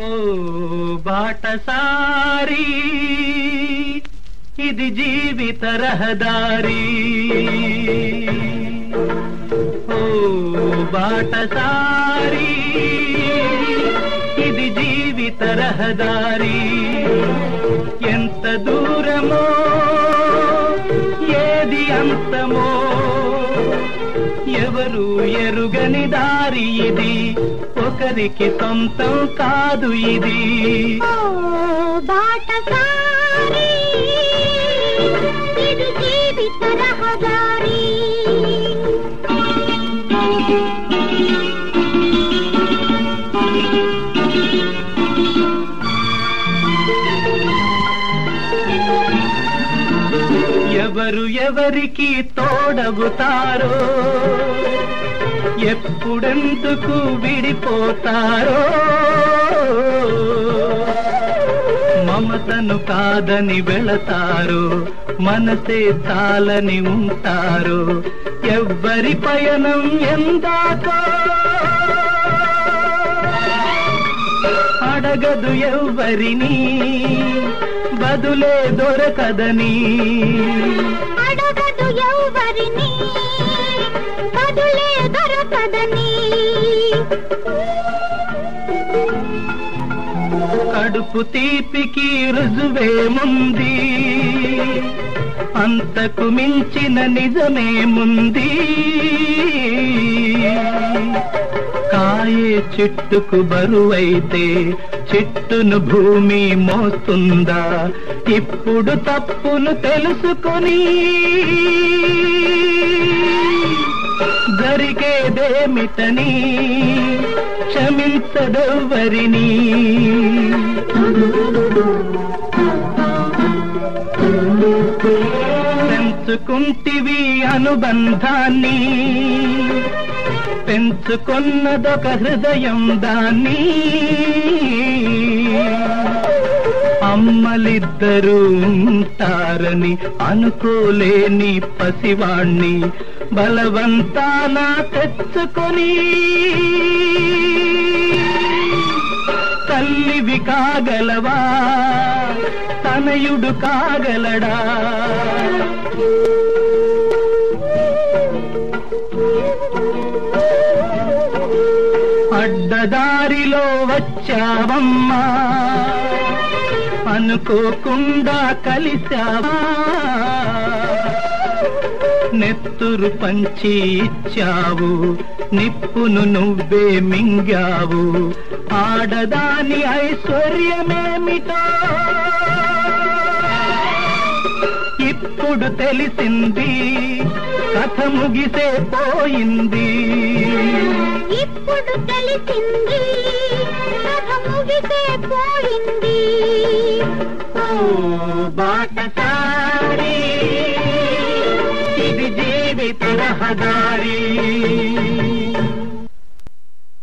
ఓ బాటసారి ఇది జీవిత రహదారి. ఓ బాటసారి ఇది జీవిత రహదారి. ఎంత దూరమో ఏది అంతమో ఎవరు ఎరుగని దారి ఇది. ఒకరికి సొంతం కాదు ఇది. ఎవరు ఎవరికి తోడవుతారో ఎప్పుడెందుకు విడిపోతారో? మమతను కాదని వెళతారు? మనసే చాలని ఉంటారు? ఎవ్వరి పయనం ఎందాకో? అడగదు ఎవ్వరినీ బదులే దొరకదని. అడగదు ఎవరిని? బదులే దొరకదని. కడుపు తీపికి రుజువేముంది? అంతకు మించిన నిజమేముంది? కాయే చెట్టుకు బరువైతే చెట్టును భూమి మోస్తుందా? ఇప్పుడు తప్పును తెలుసుకొని జరిగేదేమిటని క్షమించదెవ్వరిని? పెంచుకుంటివి అనుబంధాన్ని. పెంచుకున్నదొక హృదయం దాన్ని. అమ్మలిద్దరూ ఉంటారని అనుకోలేని పసివాణ్ణి బలవంతాన తెచ్చుకొని. తల్లివి కాగలవా? తనయుడు కాగలడా? అడ్డదారిలో వచ్చావమ్మా. అనుకోకుండా కలిశావా నెత్తురు పంచి ఇచ్చావు నిప్పును నువ్వే మింగావు. ఆడదాని ఐశ్వర్యమేమిటో? ఇప్పుడు తెలిసింది కథ ముగిసే పోయింది. ఇప్పుడు తెలిసింది కథ ముగిసే పోయింది. ఓ బాటసారి ఇది జీవిత రహదారి.